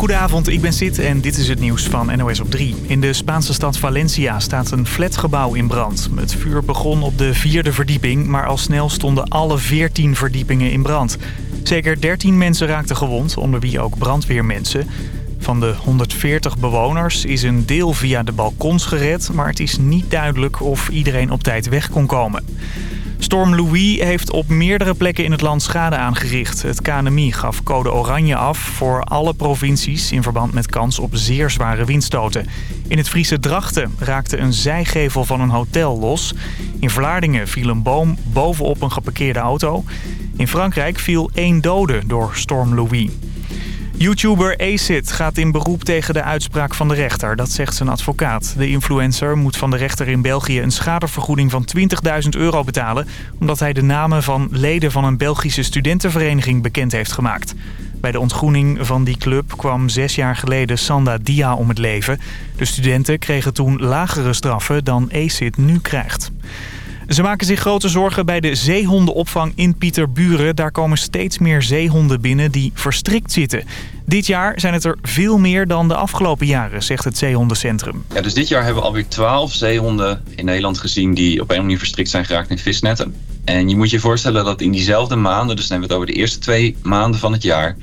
Goedenavond, ik ben Sid en dit is het nieuws van NOS op 3. In de Spaanse stad Valencia staat een flatgebouw in brand. Het vuur begon op de vierde verdieping, maar al snel stonden alle 14 verdiepingen in brand. Zeker 13 mensen raakten gewond, onder wie ook brandweermensen. Van de 140 bewoners is een deel via de balkons gered... maar het is niet duidelijk of iedereen op tijd weg kon komen. Storm Louis heeft op meerdere plekken in het land schade aangericht. Het KNMI gaf code oranje af voor alle provincies... in verband met kans op zeer zware windstoten. In het Friese Drachten raakte een zijgevel van een hotel los. In Vlaardingen viel een boom bovenop een geparkeerde auto. In Frankrijk viel één dode door Storm Louis. YouTuber Acid gaat in beroep tegen de uitspraak van de rechter. Dat zegt zijn advocaat. De influencer moet van de rechter in België een schadevergoeding van 20.000 euro betalen... omdat hij de namen van leden van een Belgische studentenvereniging bekend heeft gemaakt. Bij de ontgroening van die club kwam zes jaar geleden Sanda Dia om het leven. De studenten kregen toen lagere straffen dan Acid nu krijgt. Ze maken zich grote zorgen bij de zeehondenopvang in Pieterburen. Daar komen steeds meer zeehonden binnen die verstrikt zitten. Dit jaar zijn het er veel meer dan de afgelopen jaren, zegt het zeehondencentrum. Ja, dus dit jaar hebben we alweer 12 zeehonden in Nederland gezien... die op een manier verstrikt zijn geraakt in visnetten. En je moet je voorstellen dat in diezelfde maanden... dus dan hebben we het over de eerste twee maanden van het jaar...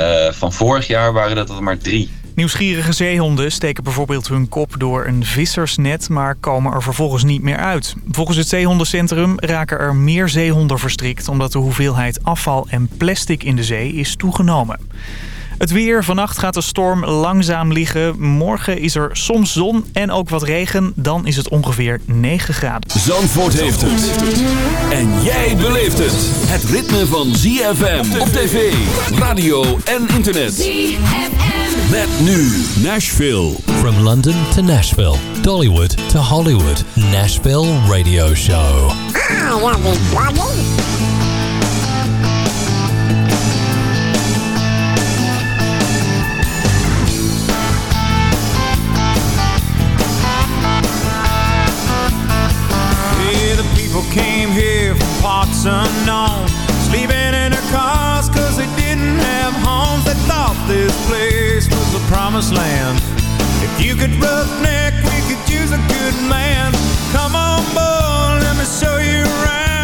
Uh, van vorig jaar waren dat er maar drie. Nieuwsgierige zeehonden steken bijvoorbeeld hun kop door een vissersnet... maar komen er vervolgens niet meer uit. Volgens het zeehondencentrum raken er meer zeehonden verstrikt... omdat de hoeveelheid afval en plastic in de zee is toegenomen. Het weer. Vannacht gaat de storm langzaam liggen. Morgen is er soms zon en ook wat regen. Dan is het ongeveer 9 graden. Zandvoort heeft het. En jij beleeft het. Het ritme van ZFM op tv, radio en internet. ZFM. Met nu Nashville. From London to Nashville. Dollywood to Hollywood. Nashville Radio Show. Ah, came here from parts unknown Sleeping promised land. If you could roughneck, we could use a good man. Come on boy, let me show you around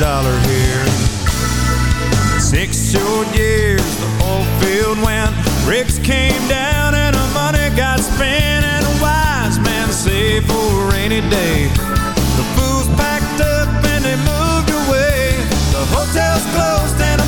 dollar here. Six short years, the oil field went. Bricks came down and the money got spent. And a wise man saved for a rainy day. The fools packed up and they moved away. The hotel's closed and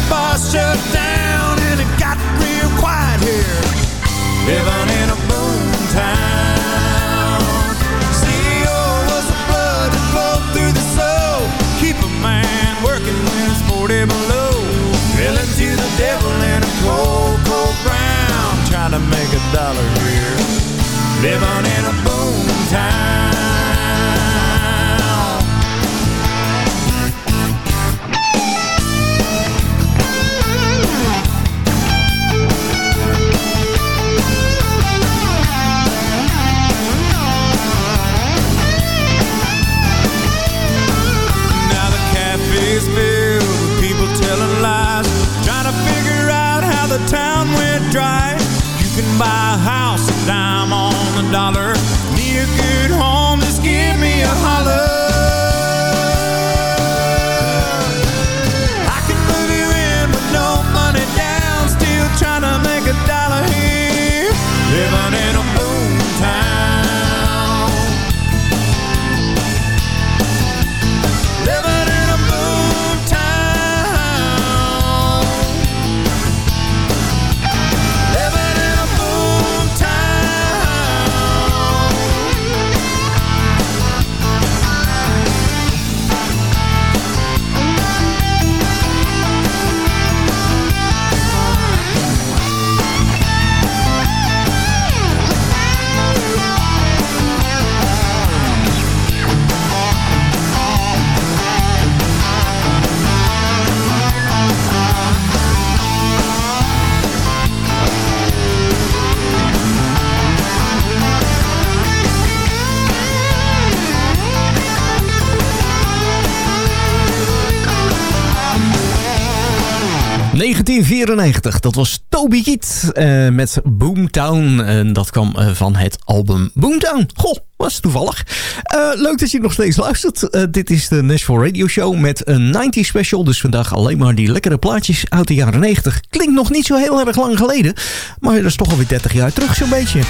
1994, dat was Toby Keat uh, met Boomtown. En dat kwam uh, van het album Boomtown. Goh, was toevallig. Uh, leuk dat je nog steeds luistert. dit is de Nashville Radio Show met een 90 special. Dus vandaag alleen maar die lekkere plaatjes uit de jaren 90. Klinkt nog niet zo heel erg lang geleden. Maar dat is toch alweer 30 jaar terug zo'n beetje.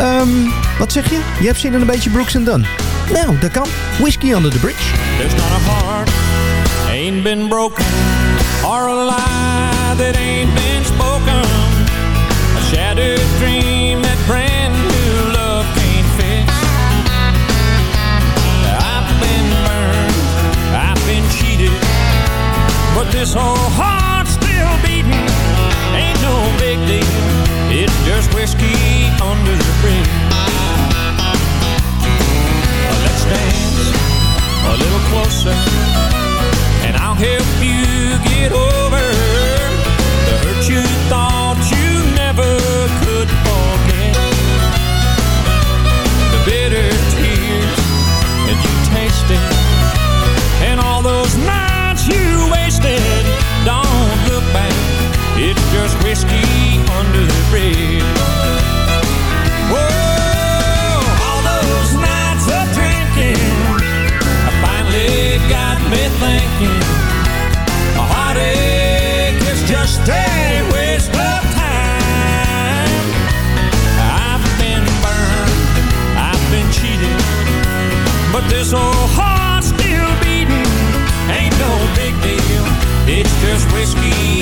Um, wat zeg je? Je hebt zin in een beetje Brooks and Dunn. Nou, dat kan. Whiskey Under the Bridge. There's not a heart, ain't been broken. Or a lie that ain't been spoken. A shattered dream that brand new love can't fix. I've been burned, I've been cheated But this whole heart's still beating. Ain't no big deal, it's just whiskey under the bridge. Let's dance a little closer And I'll help you get over you thought you but this old heart's still beating. Ain't no big deal, it's just whiskey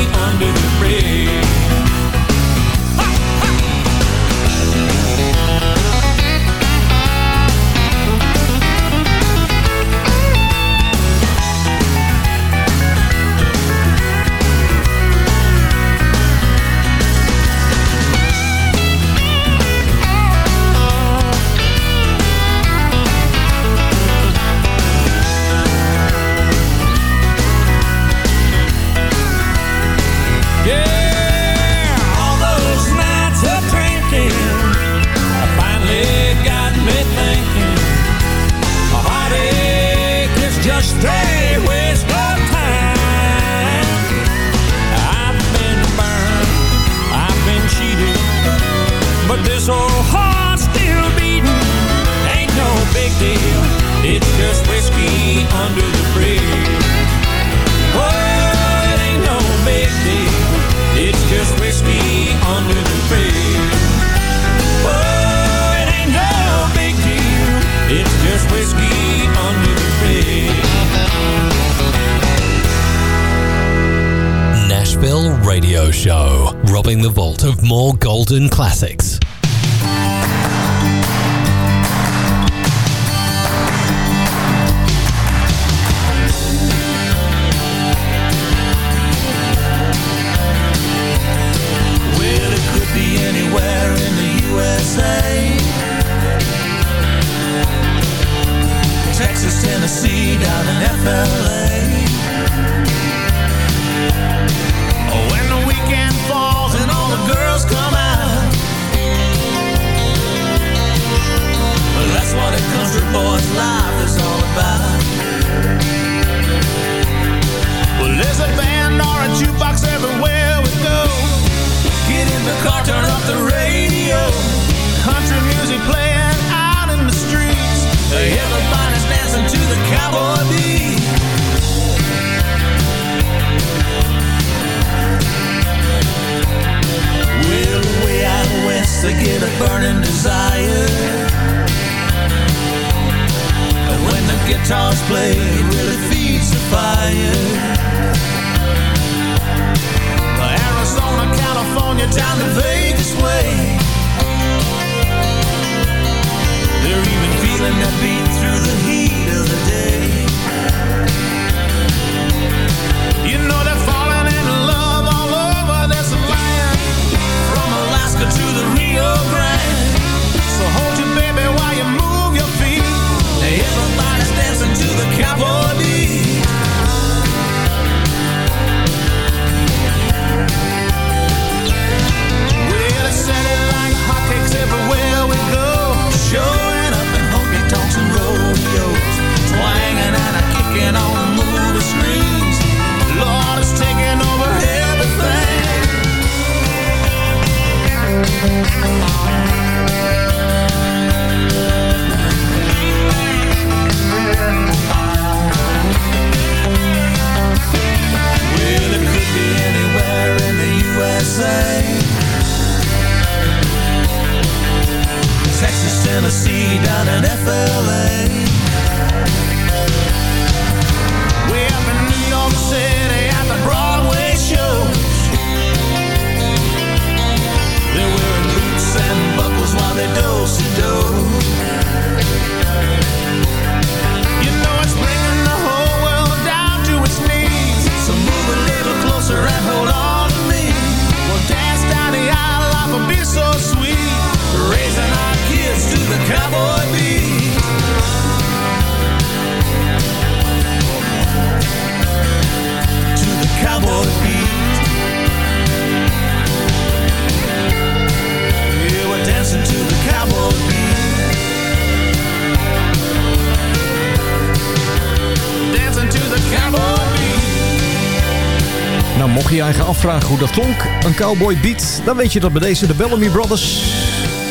afvragen hoe dat klonk, een cowboy beat... dan weet je dat bij deze de Bellamy Brothers...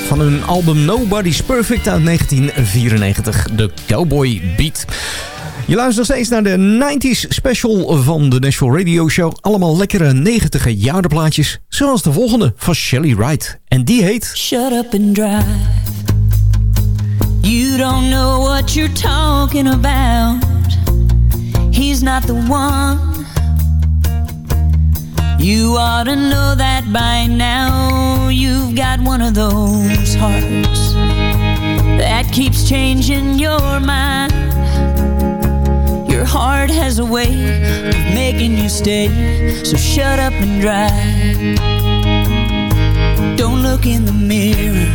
van hun album Nobody's Perfect uit 1994, de Cowboy Beat... Je luistert steeds naar de 90s special van de Nashville Radio Show. Allemaal lekkere 90 jaren plaatjes. Zoals de volgende van Shelly Wright. En die heet... Shut up and drive. You don't know what you're talking about. He's not the one. You ought to know that by now. You've got one of those hearts that keeps changing your mind. Your heart has a way of making you stay. So shut up and drive. Don't look in the mirror.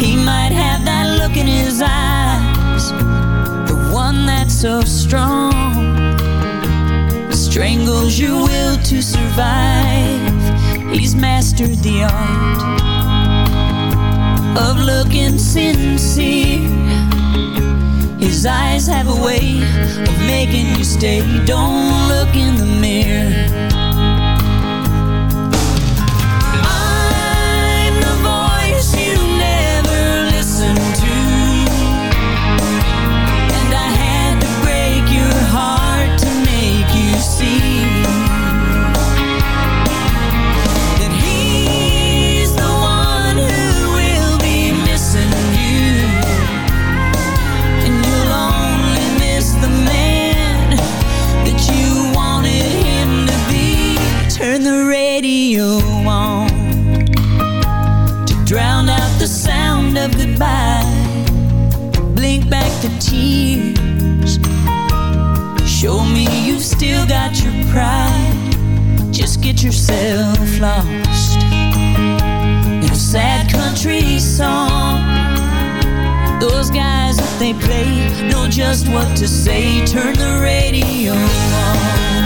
He might have that look in his eyes. The one that's so strong. Strangles your will to survive. He's mastered the art of looking sincere. His eyes have a way of making you stay. Don't look in the mirror. The tears. Show me you've still got your pride. Just get yourself lost in a sad country song. Those guys that they play know just what to say. Turn the radio on.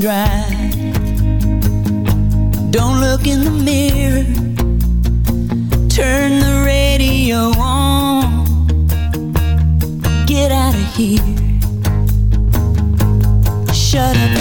Drive. Don't look in the mirror. Turn the radio on. Get out of here. Shut up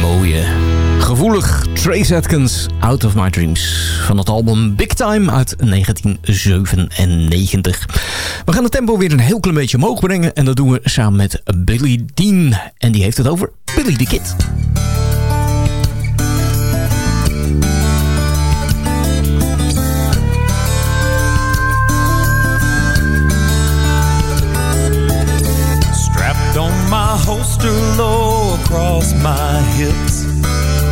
Mooie, gevoelig Trace Atkins, Out of My Dreams. Van het album Big Time uit 1997. We gaan het tempo weer een heel klein beetje omhoog brengen. En dat doen we samen met Billy Dean. En die heeft het over Billy the Kid. Across my hips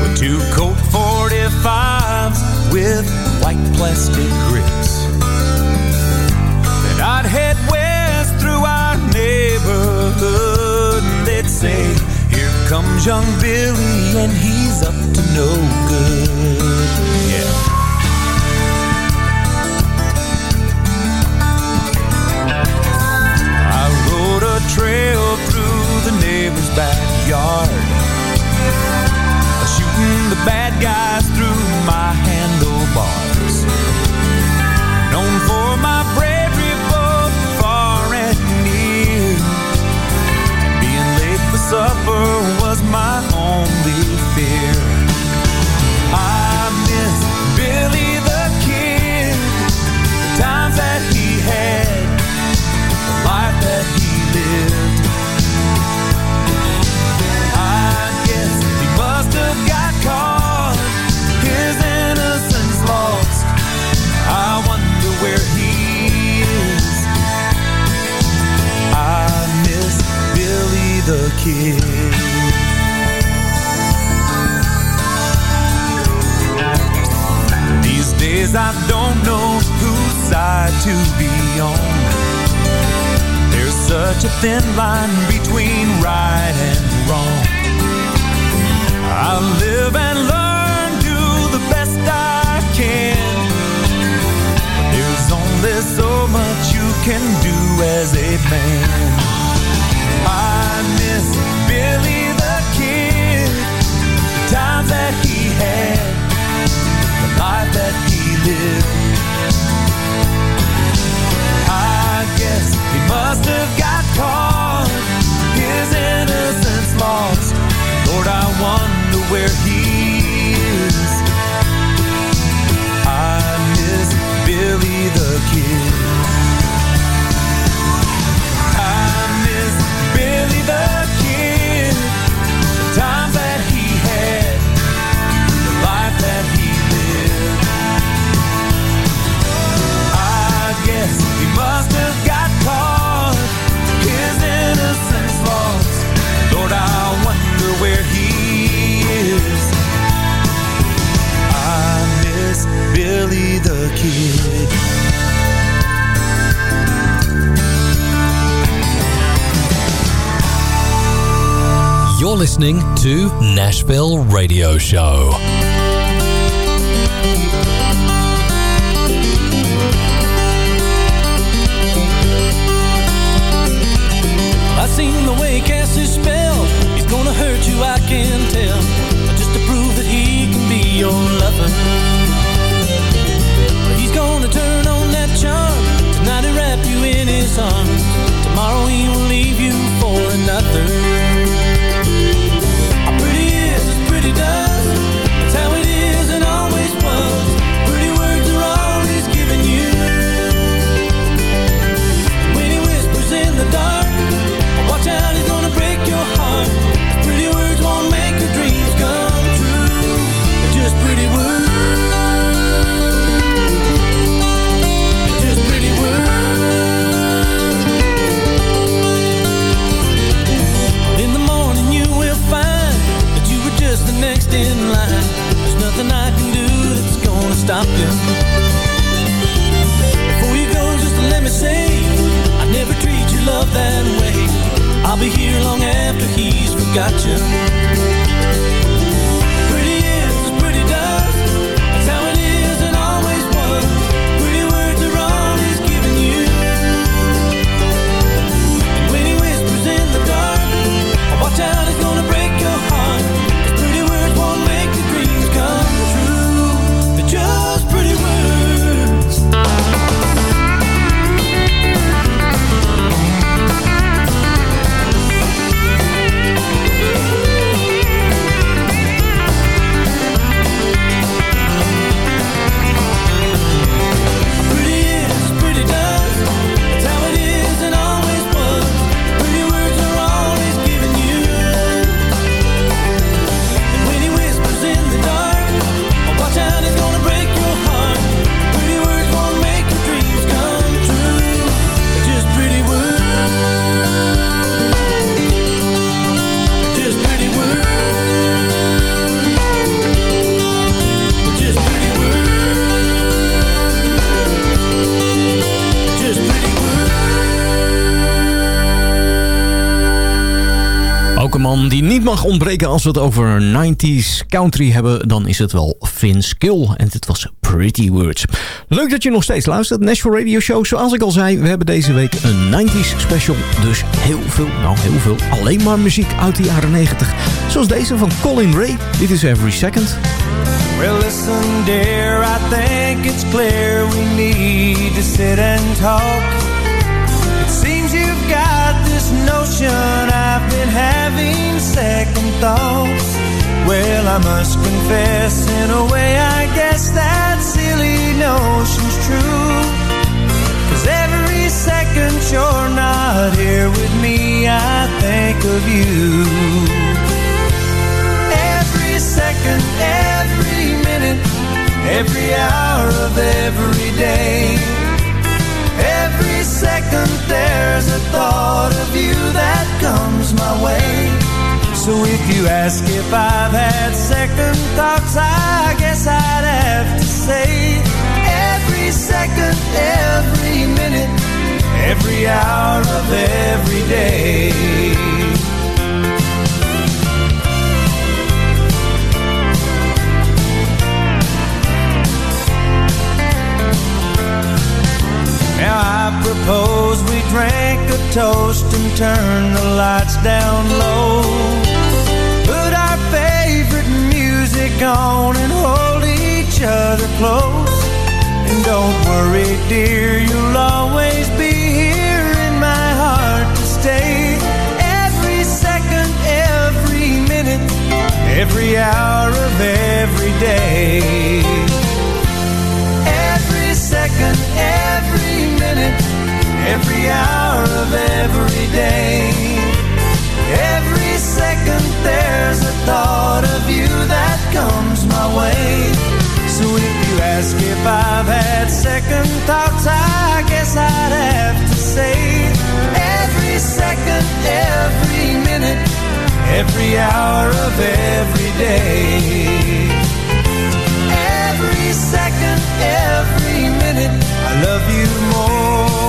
With two Colt 45s with white plastic grips. Then I'd head west through our neighborhood. And they'd say, here comes young Billy and he's up to no good. Yeah. Trail through the neighbor's backyard the bad guys Kid. These days I don't know whose side to be on. There's such a thin line between right and wrong. I live and learn, do the best I can. There's only so much you can do as a man. Where he is. I miss Billy the Kid. kid You're listening to Nashville Radio Show. I seen the way Cass is spelled. He's gonna hurt you, I can tell. Die niet mag ontbreken als we het over 90s country hebben, dan is het wel Vince Gill. En dit was Pretty Words. Leuk dat je nog steeds luistert. Nashville Radio Show, zoals ik al zei, we hebben deze week een 90s special. Dus heel veel, nou heel veel, alleen maar muziek uit de jaren 90. Zoals deze van Colin Ray. Dit is Every Second. Well, listen, dear, I think it's clear we need to sit and talk. This notion I've been having second thoughts. Well, I must confess, in a way, I guess that silly notion's true. Cause every second you're not here with me, I think of you. Every second, every minute, every hour of every day. Second there's a thought of you that comes my way. So if you ask if I've had second thoughts, I guess I'd have to say every second, every minute, every hour of every day. Now I propose we drink a toast and turn the lights down low. Put our favorite music on and hold each other close. And don't worry, dear, you'll always be here in my heart to stay. Every second, every minute, every hour of every day. Every second, every every hour of every day. Every second there's a thought of you that comes my way. So if you ask if I've had second thoughts, I guess I'd have to say every second, every minute, every hour of every day. Every second, every minute, I love you more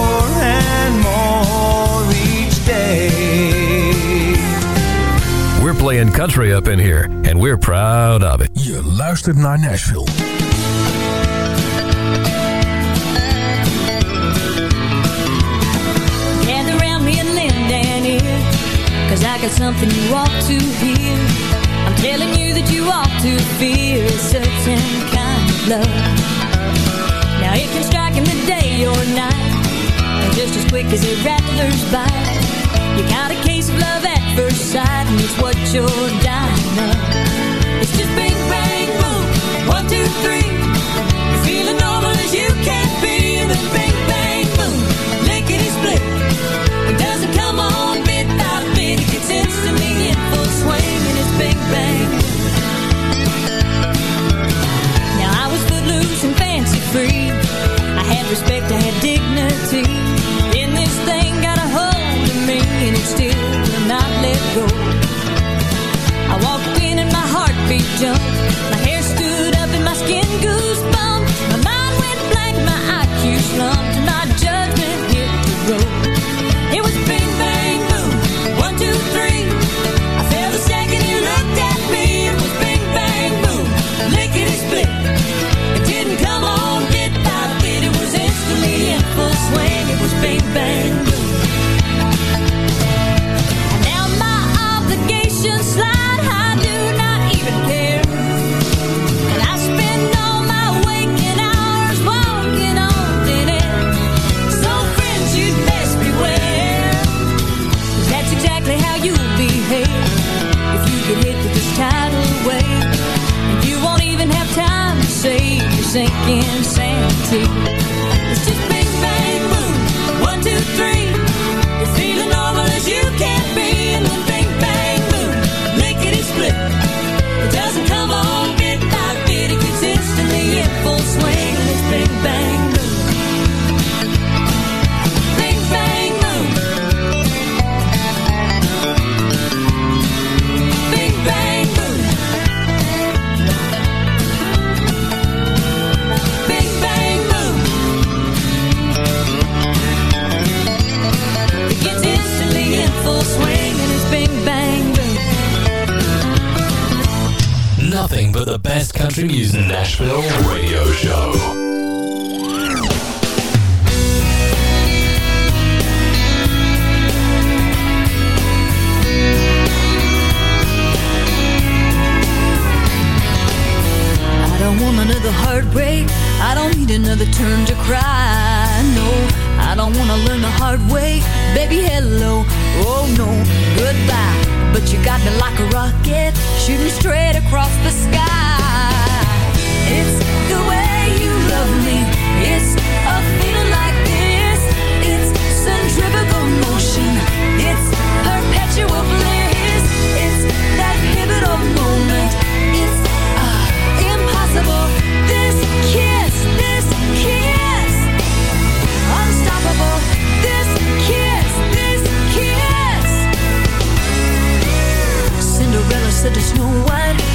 playing country up in here, and we're proud of it. Je luistert naar Nashville. Gather around me and lend an ear Cause I got something you ought to hear I'm telling you that you ought to fear A certain kind of love Now it can strike in the day or night And just as quick as a rattler's bite You got a case of love at first sight And it's what you're dying of It's just bang, bang, boom. One, two, three. Feeling normal as you can be And then bang, bang, boom. Lickety split. It doesn't come on bit by bit It gets instantly in full swing And it's bang, bang. Now I was footloose and fancy free. I had respect, I had dignity heartbeat sanity. Country music. Nashville Radio Show. I don't want another heartbreak. I don't need another turn to cry. No, I don't wanna learn the hard way. Baby, hello. Oh no, goodbye. But you got me like a rocket, shooting straight across the sky. Said to Snow White,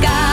sky.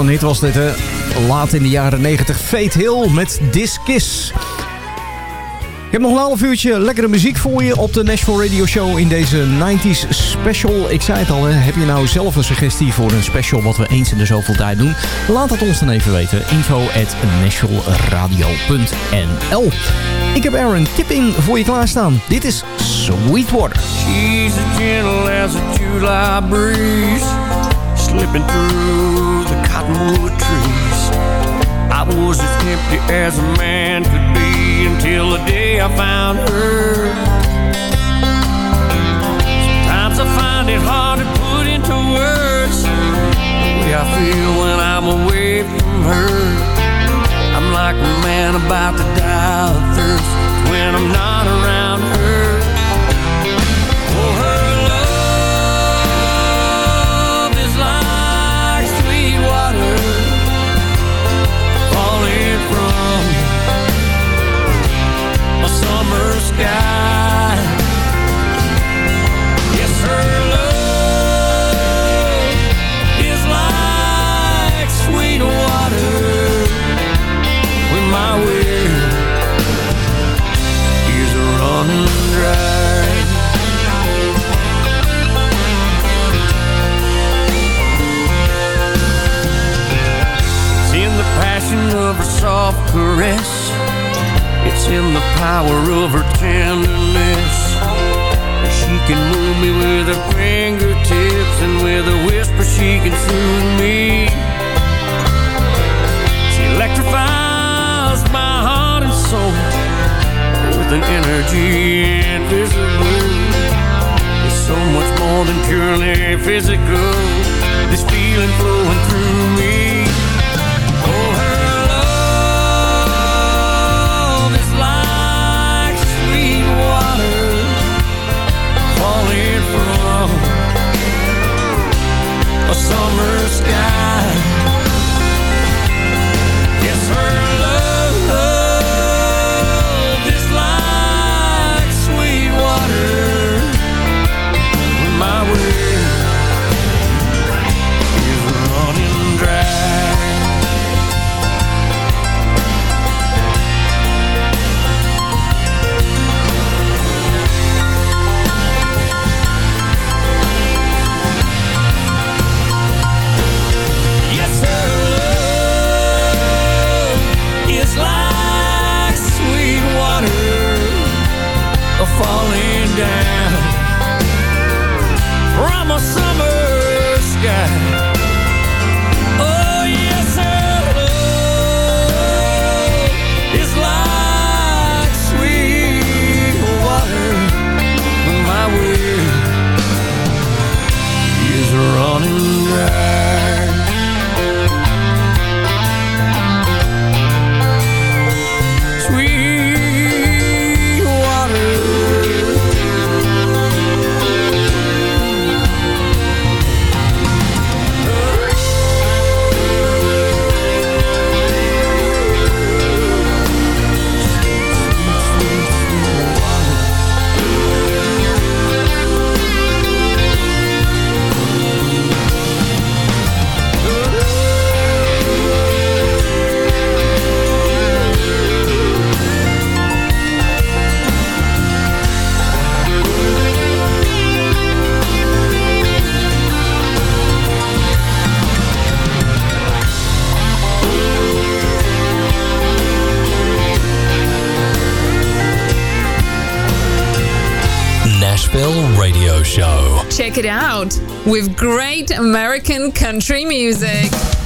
Een hit was dit, hè. Laat in de jaren 90. Fate Hill met This Kiss. Ik heb nog een half uurtje lekkere muziek voor je op de Nashville Radio Show in deze 90s special. Ik zei het al, hè, heb je nou zelf een suggestie voor een special wat we eens in de zoveel tijd doen? Laat het ons dan even weten. Info at nashvilleradio.nl Ik heb Aaron Tipping voor je klaarstaan. Dit is Sweetwater. She's as gentle as a slipping through the cottonwood trees. I was as empty as a man could be until the day I found her. Sometimes I find it hard to put into words the way I feel when I'm away from her. I'm like a man about to die of thirst when I'm not around her. It out with great American country music.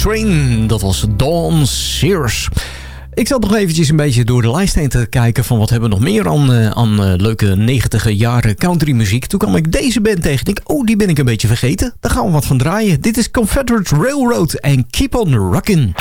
Train. Dat was Dawn Sears. Ik zat nog eventjes een beetje door de lijst heen te kijken... van wat hebben we nog meer aan, eh, aan eh, leuke 90 jaren countrymuziek. Toen kwam ik deze band tegen. Ik oh, die ben ik een beetje vergeten. Daar gaan we wat van draaien. Dit is Confederate Railroad en Keep on Rockin'.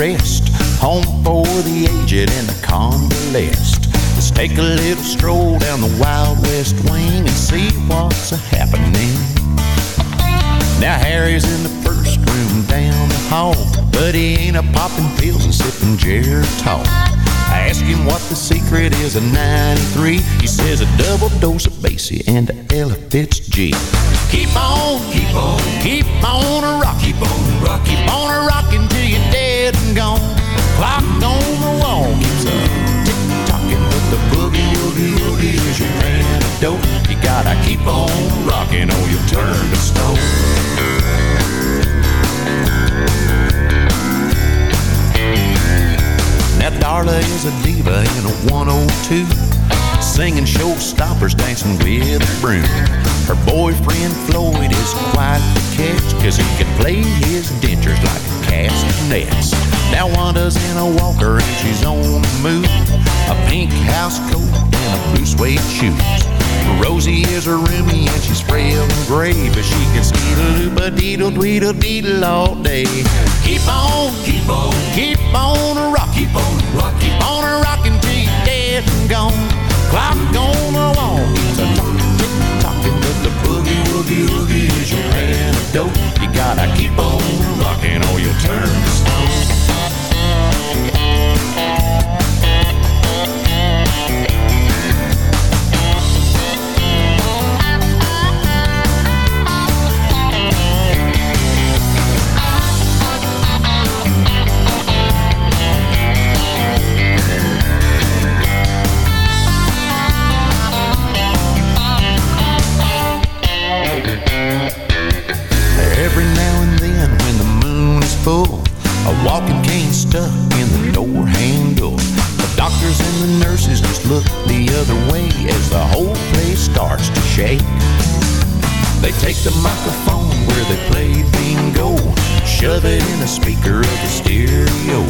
Rest. Home for the aged and the convalesced. Let's take a little stroll down the Wild West wing and see what's happening. Now Harry's in the first room down the hall, but he ain't a popping pills and sipping Geritol. I ask him what the secret is of 93. He says a double dose of Basie and a Ella Fitz G. Keep on, keep on, keep on a rock, keep on a rock, keep on a rockin' gone. Clock on the wall keeps a tick tocking, but the boogie woogie woogie is your antidote. You gotta keep on rockin' or you'll turn to stone. Now Darla is a diva in a 102 Singing showstoppers, dancing with a broom Her boyfriend Floyd is quite the catch Cause he can play his dentures like castanets Now Wanda's in a walker and she's on the move A pink house coat and a blue suede shoes Rosie is a roomie and she's frail and gray, but she can skeedle a deedle dweedle deedle all day. Keep on, keep on, keep on a rock, keep on a rock, keep on a rockin' till you're dead and gone. Clock on the wall keeps a talking, tick tocking, but the boogie woogie woogie is your antidote. Gotta keep on rockin' or you'll turn to stone. A walking cane stuck in the door handle. The doctors and the nurses just look the other way as the whole place starts to shake. They take the microphone where they play bingo, shove it in a speaker of the stereo.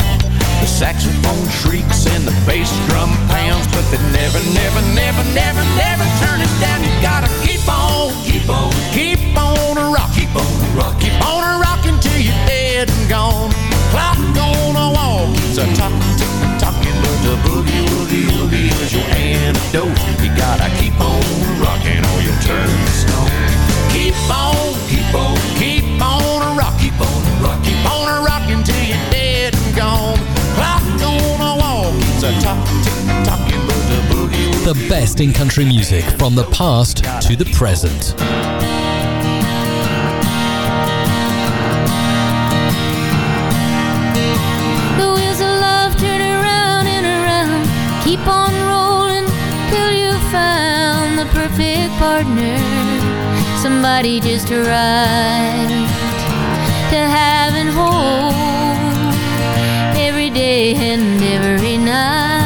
The saxophone shrieks and the bass drum pounds, but they never, never, never, never, never turn it down. You gotta keep on, keep on, keep on a rock, keep on a rock, keep on a rockin' till you're dead and gone. Clock on the wall keeps a talk, tick tocking, but the boogie woogie woogie is your antidote. You gotta keep on rockin' or you'll turn to stone. Keep on, keep on, keep on a rock, keep on a rock, keep on a rockin' till you're dead and gone. Clock on the wall keeps a talk, tick tocking, but the boogie The best in country music from the past to the present. Partner. Somebody just right to have and hold every day and every night.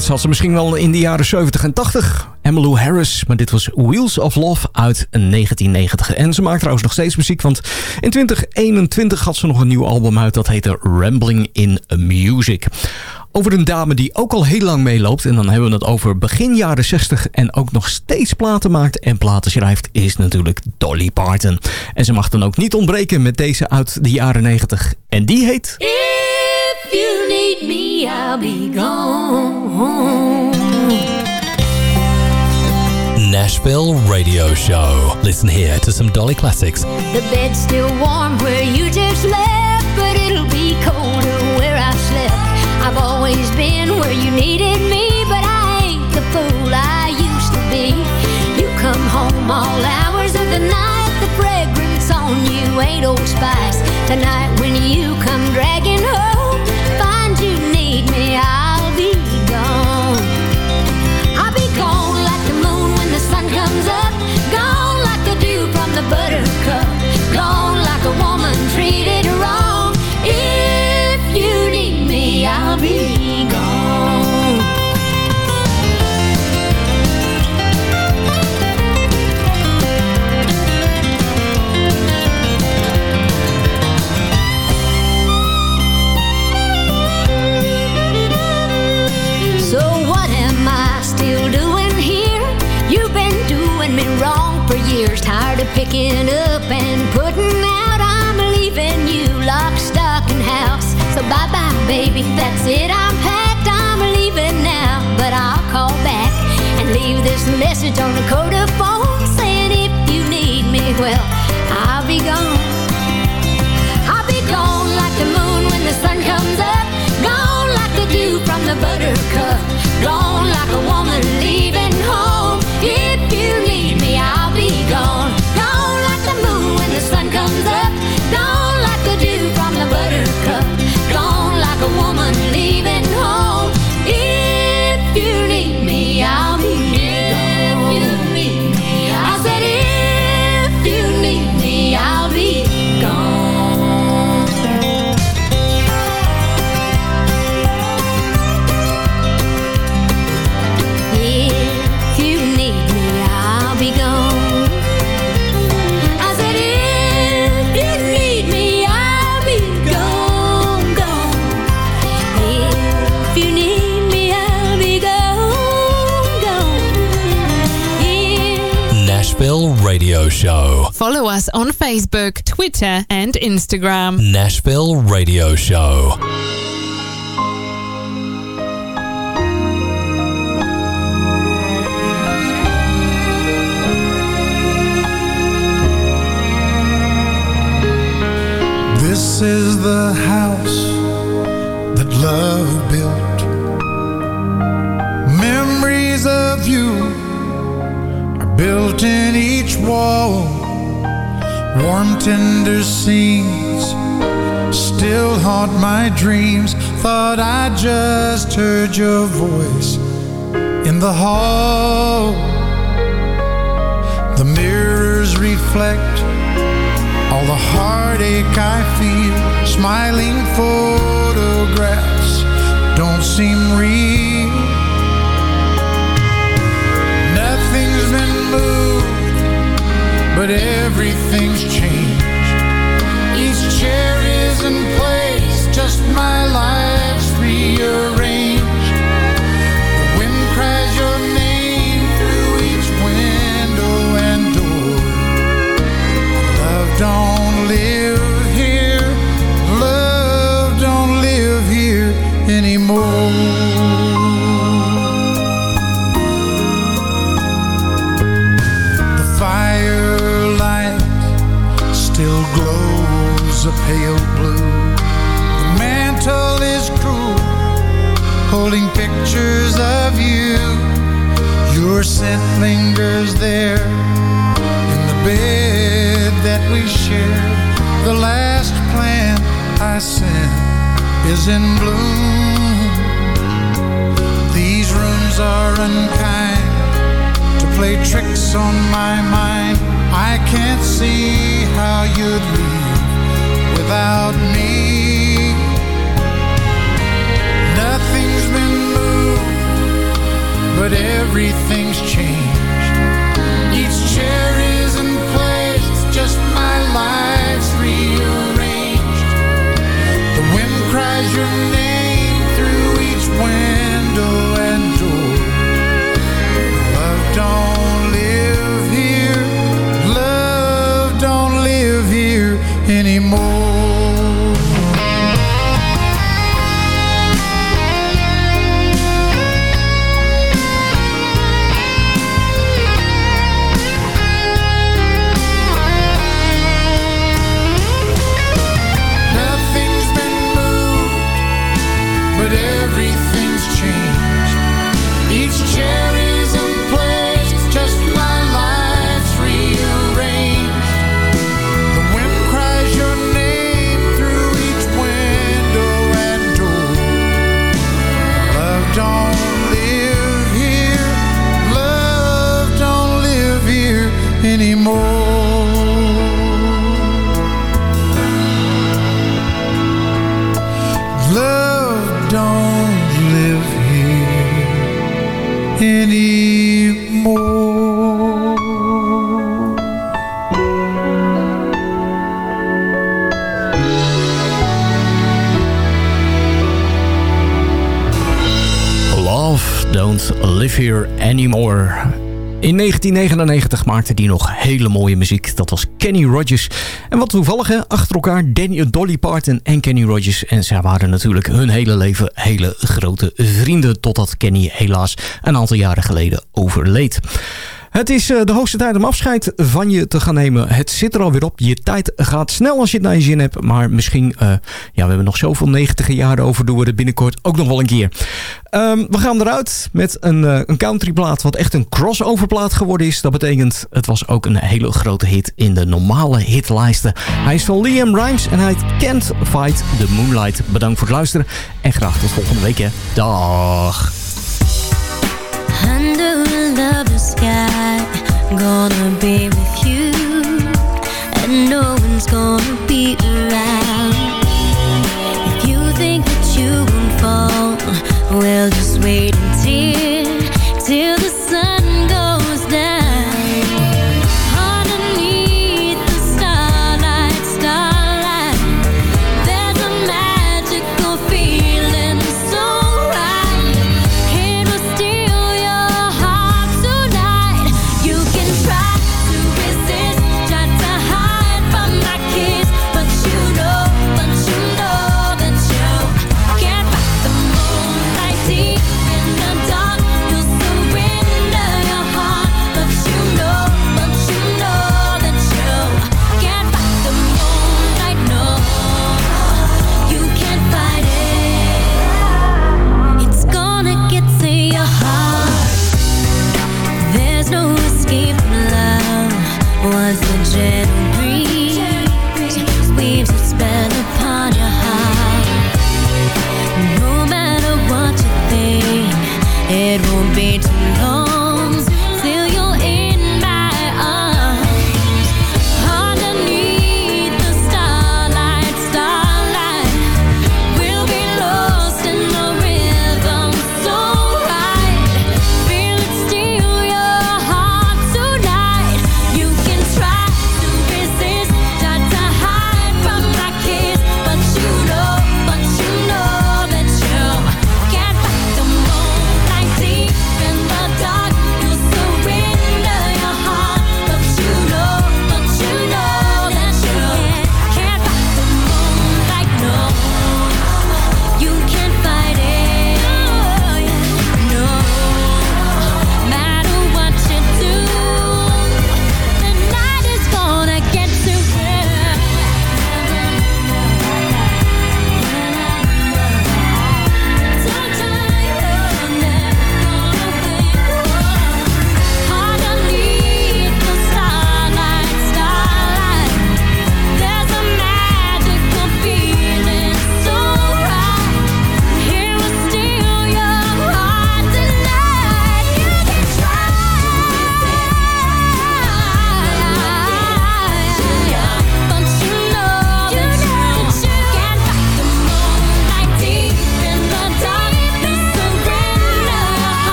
Hits had ze misschien wel in de jaren 70 en 80. Emmylou Harris, maar dit was Wheels of Love uit 1990. En ze maakt trouwens nog steeds muziek, want in 2021 had ze nog een nieuw album uit. Dat heette Rambling in Music. Over een dame die ook al heel lang meeloopt. En dan hebben we het over begin jaren 60 en ook nog steeds platen maakt en platen schrijft. Is natuurlijk Dolly Parton. En ze mag dan ook niet ontbreken met deze uit de jaren 90. En die heet... Need me, I'll be gone. Nashville Radio Show. Listen here to some Dolly classics. The bed's still warm where you just left, but it'll be colder where I slept. I've always been where you needed me, but I ain't the fool I used to be. You come home all hours of the night, the fragrance on you ain't old spice. Tonight when you come dragging home, buttercup, gone like a woman treated picking up and putting out. I'm leaving you lock, stock, and house. So bye bye, baby. That's it. I'm packed. I'm leaving now, but I'll call back and leave this message on the code phone saying if you need me, well, I'll be gone. I'll be gone like the moon when the sun comes up. Gone like the dew from the buttercup. Gone like a woman leaving Facebook, Twitter, and Instagram. Nashville Radio Show. This is the house that love built. Memories of you are built in each wall. Warm, tender scenes still haunt my dreams. Thought I just heard your voice in the hall. The mirrors reflect all the heartache I feel, smiling photographs don't seem real. But everything's changed. Each chair is in place, just my life's rearranged. In 1999 maakte hij nog hele mooie muziek. Dat was Kenny Rogers. En wat toevallig, achter elkaar Danny, Dolly Parton en Kenny Rogers. En zij waren natuurlijk hun hele leven hele grote vrienden. Totdat Kenny helaas een aantal jaren geleden overleed. Het is eh, de hoogste tijd om afscheid van je te gaan nemen. Het zit er alweer op. Je tijd gaat snel als je het naar je zin hebt. Maar misschien, eh, ja, we hebben nog zoveel 90 jaren over. Doen we het binnenkort ook nog wel een keer. Ehm, we gaan eruit met een, eh, een countryplaat wat echt een crossoverplaat geworden is. Dat betekent, het was ook een hele grote hit in de normale hitlijsten. Hij is van Liam Rimes en hij Can't Fight the Moonlight. Bedankt voor het luisteren en graag tot volgende week. Dag. Sky, gonna be with you, and no one's gonna be around. If you think that you won't fall, well, just wait